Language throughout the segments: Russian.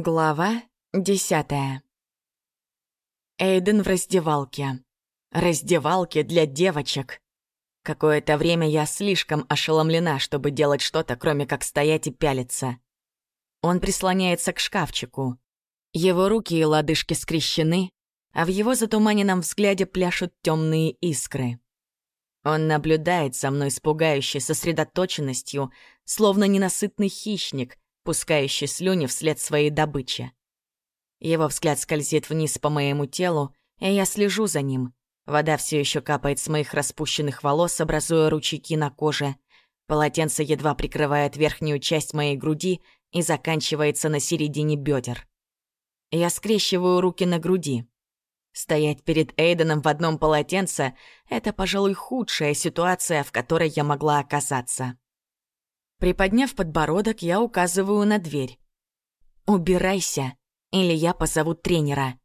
Глава десятая. Эйден в раздевалке. Раздевалке для девочек. Какое-то время я слишком ошеломлена, чтобы делать что-то, кроме как стоять и пялиться. Он прислоняется к шкафчику. Его руки и лодыжки скрещены, а в его затуманенном взгляде пляшут темные искры. Он наблюдает за мной с пугающей сосредоточенностью, словно ненасытный хищник — пускающий слюни вслед своей добычи. Его взгляд скользит вниз по моему телу, и я слежу за ним. Вода все еще капает с моих распущенных волос, образуя ручейки на коже. Полотенце едва прикрывает верхнюю часть моей груди и заканчивается на середине бедер. Я скрещиваю руки на груди. Стоять перед Эйденом в одном полотенце — это, пожалуй, худшая ситуация, в которой я могла оказаться. Приподняв подбородок, я указываю на дверь. «Убирайся, или я позову тренера».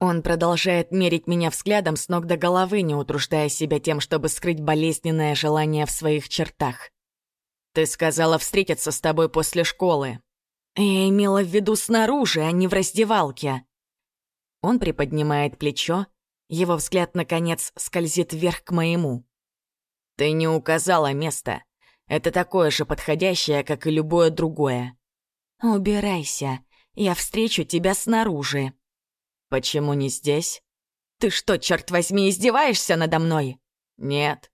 Он продолжает мерить меня взглядом с ног до головы, не утруждая себя тем, чтобы скрыть болезненное желание в своих чертах. «Ты сказала встретиться с тобой после школы». «Я имела в виду снаружи, а не в раздевалке». Он приподнимает плечо, его взгляд, наконец, скользит вверх к моему. «Ты не указала место. Это такое же подходящее, как и любое другое. «Убирайся, я встречу тебя снаружи». «Почему не здесь?» «Ты что, черт возьми, издеваешься надо мной?» «Нет».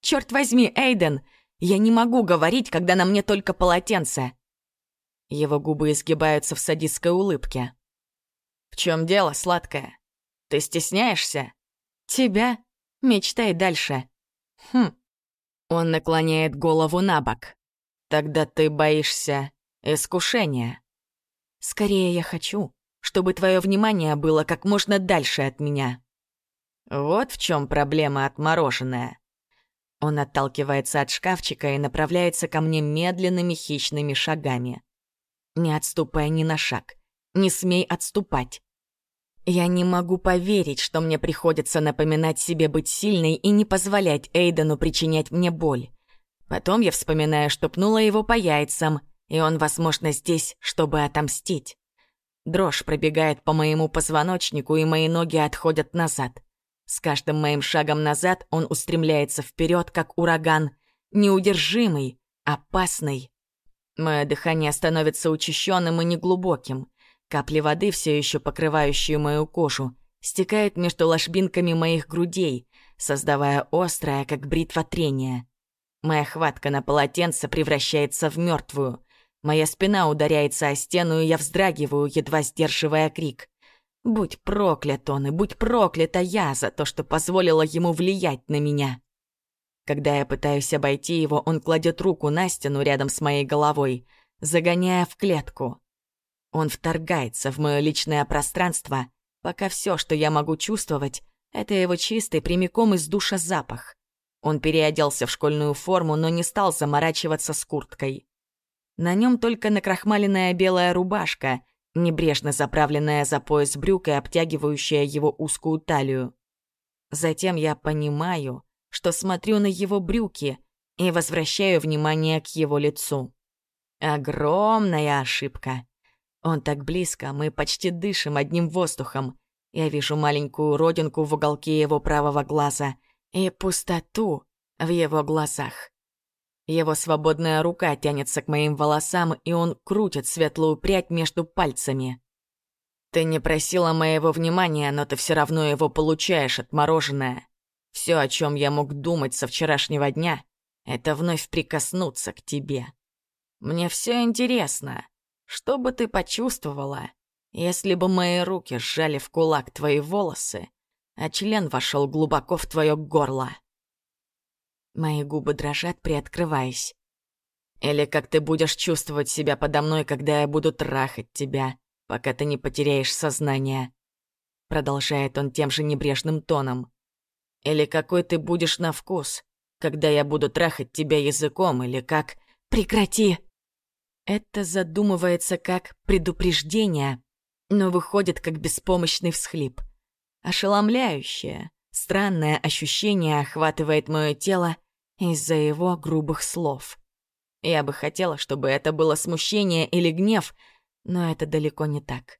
«Черт возьми, Эйден, я не могу говорить, когда на мне только полотенце». Его губы изгибаются в садистской улыбке. «В чем дело, сладкая? Ты стесняешься?» «Тебя? Мечтай дальше». «Хм, он наклоняет голову на бок. «Тогда ты боишься искушения?» «Скорее я хочу, чтобы твое внимание было как можно дальше от меня». «Вот в чем проблема отмороженная». Он отталкивается от шкафчика и направляется ко мне медленными хищными шагами. Не отступай ни на шаг. Не смей отступать. Я не могу поверить, что мне приходится напоминать себе быть сильной и не позволять Эйдену причинять мне боль. Потом я вспоминаю, что пнула его по яйцам, и он, возможно, здесь, чтобы отомстить. Дрожь пробегает по моему позвоночнику, и мои ноги отходят назад. С каждым моим шагом назад он устремляется вперед, как ураган, неудержимый, опасный. Мое дыхание становится учащенным и неглубоким. Капли воды, все еще покрывающие мою кожу, стекают между ложбинками моих грудей, создавая острое, как бритва трения. Моя хватка на полотенце превращается в мертвую. Моя спина ударяется о стену, и я вздрагиваю, едва сдерживая крик. Будь проклят он, и будь проклята я за то, что позволила ему влиять на меня. Когда я пытаюсь обойти его, он кладет руку на стену рядом с моей головой, загоняя в клетку. Он вторгается в мое личное пространство, пока все, что я могу чувствовать, это его чистый, прямиком из душа запах. Он переоделся в школьную форму, но не стал заморачиваться с курткой. На нем только накрахмаленная белая рубашка, небрежно заправленная за пояс брюк и обтягивающая его узкую талию. Затем я понимаю, что смотрю на его брюки и возвращаю внимание к его лицу. Огромная ошибка. Он так близко, мы почти дышим одним воздухом. Я вижу маленькую родинку в уголке его правого глаза и пустоту в его глазах. Его свободная рука тянется к моим волосам, и он крутит светлую прядь между пальцами. Ты не просила моего внимания, но ты все равно его получаешь, отмороженное. Все, о чем я мог думать со вчерашнего дня, это вновь прикоснуться к тебе. Мне все интересно. Что бы ты почувствовала, если бы мои руки сжали в кулак твои волосы, а член вошел глубоко в твое горло? Мои губы дрожат, приоткрываясь. Или как ты будешь чувствовать себя подо мной, когда я буду трахать тебя, пока ты не потеряешь сознание? Продолжает он тем же небрежным тоном. Или какой ты будешь на вкус, когда я буду трахать тебя языком, или как... Прекрати! Это задумывается как предупреждение, но выходит как беспомощный всхлип. Ошеломляющее, странное ощущение охватывает мое тело из-за его грубых слов. Я бы хотела, чтобы это было смущение или гнев, Но это далеко не так.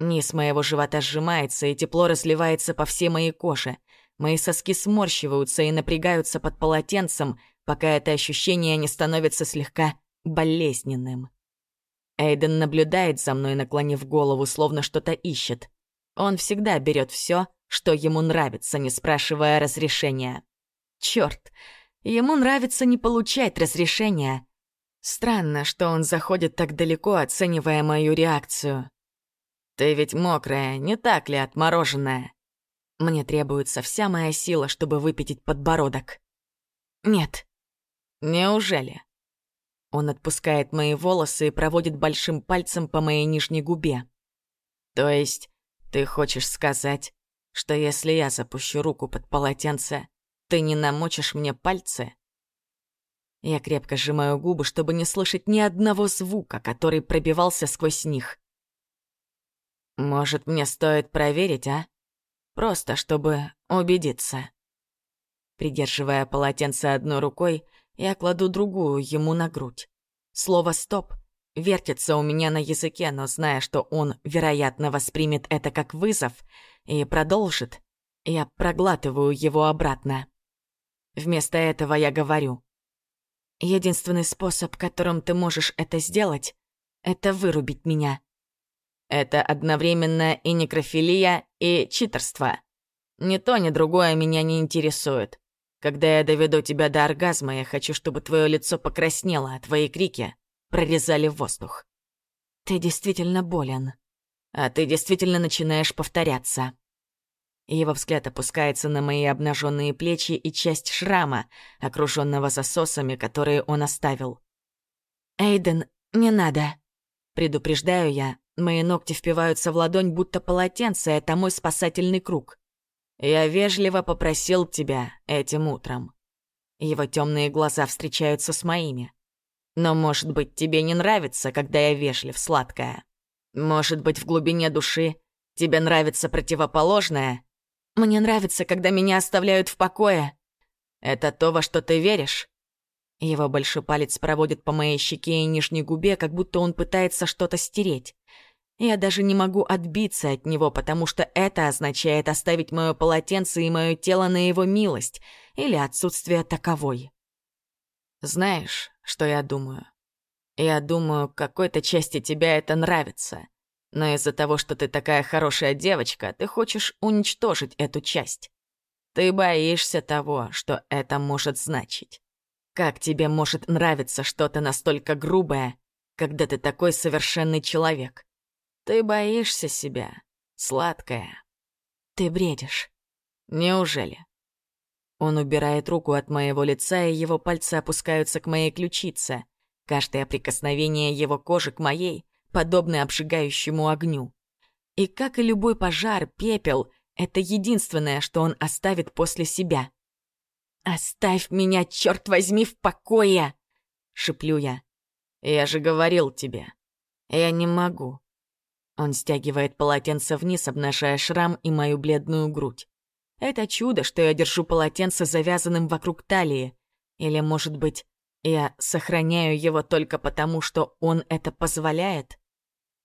Низ моего живота сжимается, и тепло разливается по всей моей коже. Мои соски сморщиваются и напрягаются под полотенцем, пока это ощущение не становится слегка болезненным. Эйден наблюдает за мной, наклонив голову, словно что-то ищет. Он всегда берет все, что ему нравится, не спрашивая разрешения. Черт, ему нравится не получать разрешения. Странно, что он заходит так далеко, оценивая мою реакцию. «Ты ведь мокрая, не так ли, отмороженная?» Мне требуется вся моя сила, чтобы выпятить подбородок. «Нет». «Неужели?» Он отпускает мои волосы и проводит большим пальцем по моей нижней губе. «То есть ты хочешь сказать, что если я запущу руку под полотенце, ты не намочишь мне пальцы?» Я крепко сжимаю губы, чтобы не слышать ни одного звука, который пробивался сквозь них. Может, мне стоит проверить, а? Просто чтобы убедиться. Придерживая полотенце одной рукой, я кладу другую ему на грудь. Слово «стоп» вертится у меня на языке, но зная, что он, вероятно, воспримет это как вызов и продолжит, я проглатываю его обратно. Вместо этого я говорю. Единственный способ, которым ты можешь это сделать, это вырубить меня. Это одновременно и некрофилия, и читерство. Ни то, ни другое меня не интересует. Когда я доведу тебя до оргазма, я хочу, чтобы твое лицо покраснело, а твои крики прорезали воздух. Ты действительно болен. А ты действительно начинаешь повторяться. Его взгляд опускается на мои обнаженные плечи и часть шрама, окруженного засосами, которые он оставил. «Эйден, не надо!» Предупреждаю я, Мои ногти впиваются в ладонь, будто полотенце, это мой спасательный круг. Я вежливо попросил тебя этим утром. Его темные глаза встречаются с моими. Но, может быть, тебе не нравится, когда я вежлив, сладкая? Может быть, в глубине души тебе нравится противоположное? Мне нравится, когда меня оставляют в покое. Это то, во что ты веришь? Его большой палец проводит по моей щеке и нижней губе, как будто он пытается что-то стереть. Я даже не могу отбиться от него, потому что это означает оставить мое полотенце и мое тело на его милость или отсутствие таковой. Знаешь, что я думаю? Я думаю, какой-то части тебя это нравится. Но из-за того, что ты такая хорошая девочка, ты хочешь уничтожить эту часть. Ты боишься того, что это может значить. Как тебе может нравиться что-то настолько грубое, когда ты такой совершенный человек? Ты боишься себя, сладкая. Ты бредишь. Неужели? Он убирает руку от моего лица, и его пальцы опускаются к моей ключице. Каждое прикосновение его кожи к моей подобно обжигающему огню. И как и любой пожар, пепел — это единственное, что он оставит после себя. «Оставь меня, черт возьми, в покое!» — шеплю я. «Я же говорил тебе. Я не могу. Он стягивает полотенце вниз, обнажая шрам и мою бледную грудь. Это чудо, что я держу полотенце завязанным вокруг талии. Или, может быть, я сохраняю его только потому, что он это позволяет?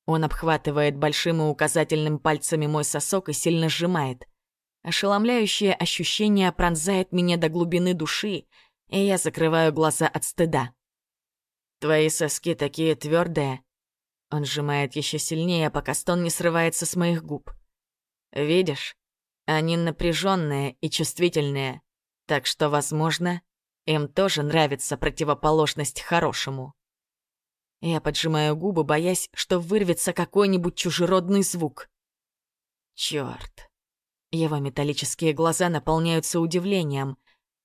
Он обхватывает большим и указательным пальцами мой сосок и сильно сжимает. Ошеломляющее ощущение пронзает меня до глубины души, и я закрываю глаза от стыда. «Твои соски такие твердые, он сжимает еще сильнее, пока стон не срывается с моих губ. Видишь, они напряженные и чувствительные, так что, возможно, им тоже нравится противоположность хорошему. Я поджимаю губы, боясь, что вырвется какой-нибудь чужеродный звук. Черт! Его металлические глаза наполняются удивлением.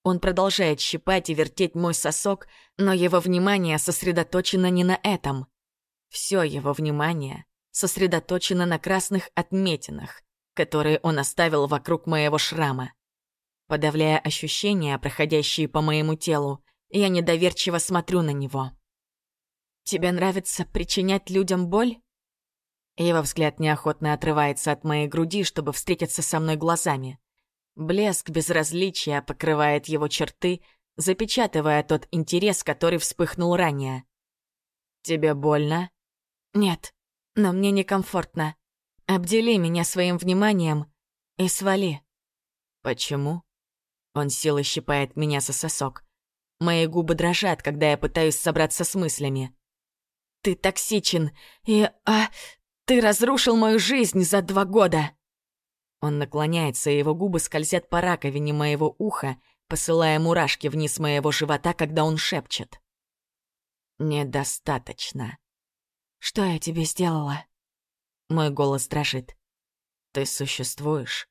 Он продолжает щипать и вертеть мой сосок, но его внимание сосредоточено не на этом. Все его внимание сосредоточено на красных отметинах, которые он оставил вокруг моего шрама. Подавляя ощущения, проходящие по моему телу, я недоверчиво смотрю на него. «Тебе нравится причинять людям боль?» Его взгляд неохотно отрывается от моей груди, чтобы встретиться со мной глазами. Блеск безразличия покрывает его черты, запечатывая тот интерес, который вспыхнул ранее. «Тебе больно?» «Нет». но мне некомфортно. Обдели меня своим вниманием и свали. Почему? Он силой щипает меня за сосок. Мои губы дрожат, когда я пытаюсь собраться с мыслями. Ты токсичен, и... А... Ты разрушил мою жизнь за два года. Он наклоняется, и его губы скользят по раковине моего уха, посылая мурашки вниз моего живота, когда он шепчет. «Недостаточно». «Что я тебе сделала?» Мой голос дрожит. «Ты существуешь».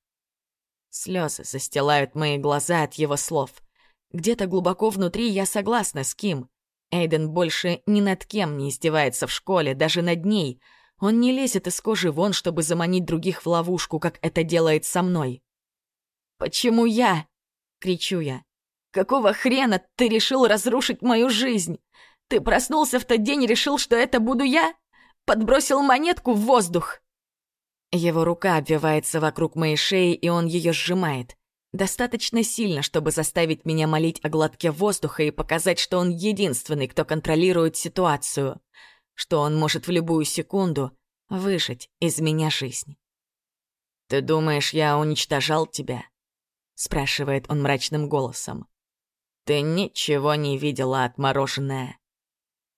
Слезы застилают мои глаза от его слов. Где-то глубоко внутри я согласна с Ким. Эйден больше ни над кем не издевается в школе, даже над ней. Он не лезет из кожи вон, чтобы заманить других в ловушку, как это делает со мной. «Почему я?» — кричу я. «Какого хрена ты решил разрушить мою жизнь? Ты проснулся в тот день и решил, что это буду я? Подбросил монетку в воздух!» Его рука обвивается вокруг моей шеи, и он ее сжимает. Достаточно сильно, чтобы заставить меня молить о глотке воздуха и показать, что он единственный, кто контролирует ситуацию. Что он может в любую секунду выжить из меня жизнь. «Ты думаешь, я уничтожал тебя?» — спрашивает он мрачным голосом. «Ты ничего не видела, отмороженная.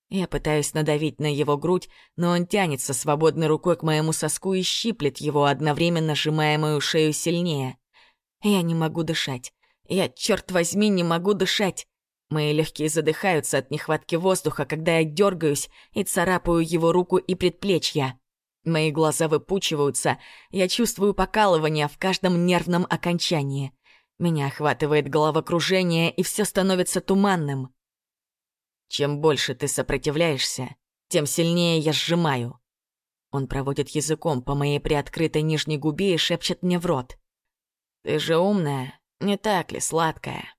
Я пытаюсь надавить на его грудь, но он тянется свободной рукой к моему соску и щиплет его, одновременно сжимая мою шею сильнее. Я не могу дышать. Я, черт возьми, не могу дышать. Мои легкие задыхаются от нехватки воздуха, когда я дергаюсь и царапаю его руку и предплечья. Мои глаза выпучиваются, я чувствую покалывание в каждом нервном окончании. Меня охватывает головокружение, и все становится туманным. Чем больше ты сопротивляешься, тем сильнее я сжимаю. Он проводит языком по моей приоткрытой нижней губе и шепчет мне в рот. «Ты же умная, не так ли, сладкая?»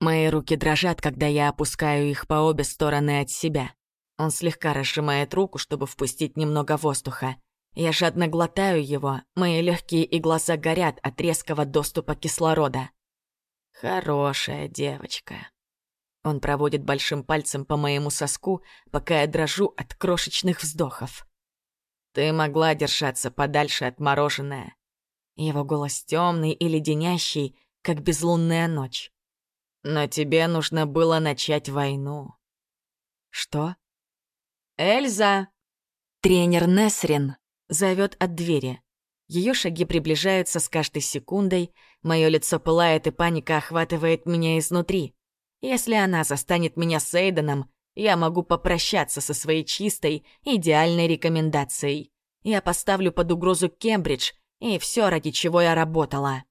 Мои руки дрожат, когда я опускаю их по обе стороны от себя. Он слегка разжимает руку, чтобы впустить немного воздуха. Я жадно глотаю его, мои легкие и глаза горят от резкого доступа кислорода. Хорошая девочка. Он проводит большим пальцем по моему соску, пока я дрожу от крошечных вздохов. «Ты могла держаться подальше от мороженое». Его голос темный и леденящий, как безлунная ночь. «Но тебе нужно было начать войну». «Что?» «Эльза!» Тренер Несрин зовет от двери. Ее шаги приближаются с каждой секундой, мое лицо пылает и паника охватывает меня изнутри. Если она застанет меня с Эйденом, я могу попрощаться со своей чистой, идеальной рекомендацией. Я поставлю под угрозу Кембридж и все, ради чего я работала.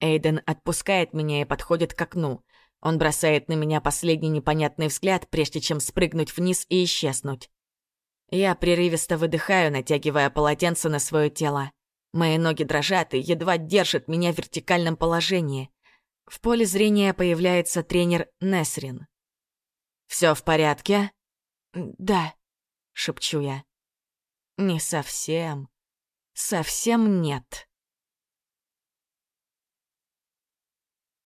Эйден отпускает меня и подходит к окну. Он бросает на меня последний непонятный взгляд, прежде чем спрыгнуть вниз и исчезнуть. Я прерывисто выдыхаю, натягивая полотенце на свое тело. Мои ноги дрожат и едва держат меня в вертикальном положении. В поле зрения появляется тренер Несрин. «Все в порядке?» «Да», — шепчу я. «Не совсем. Совсем нет».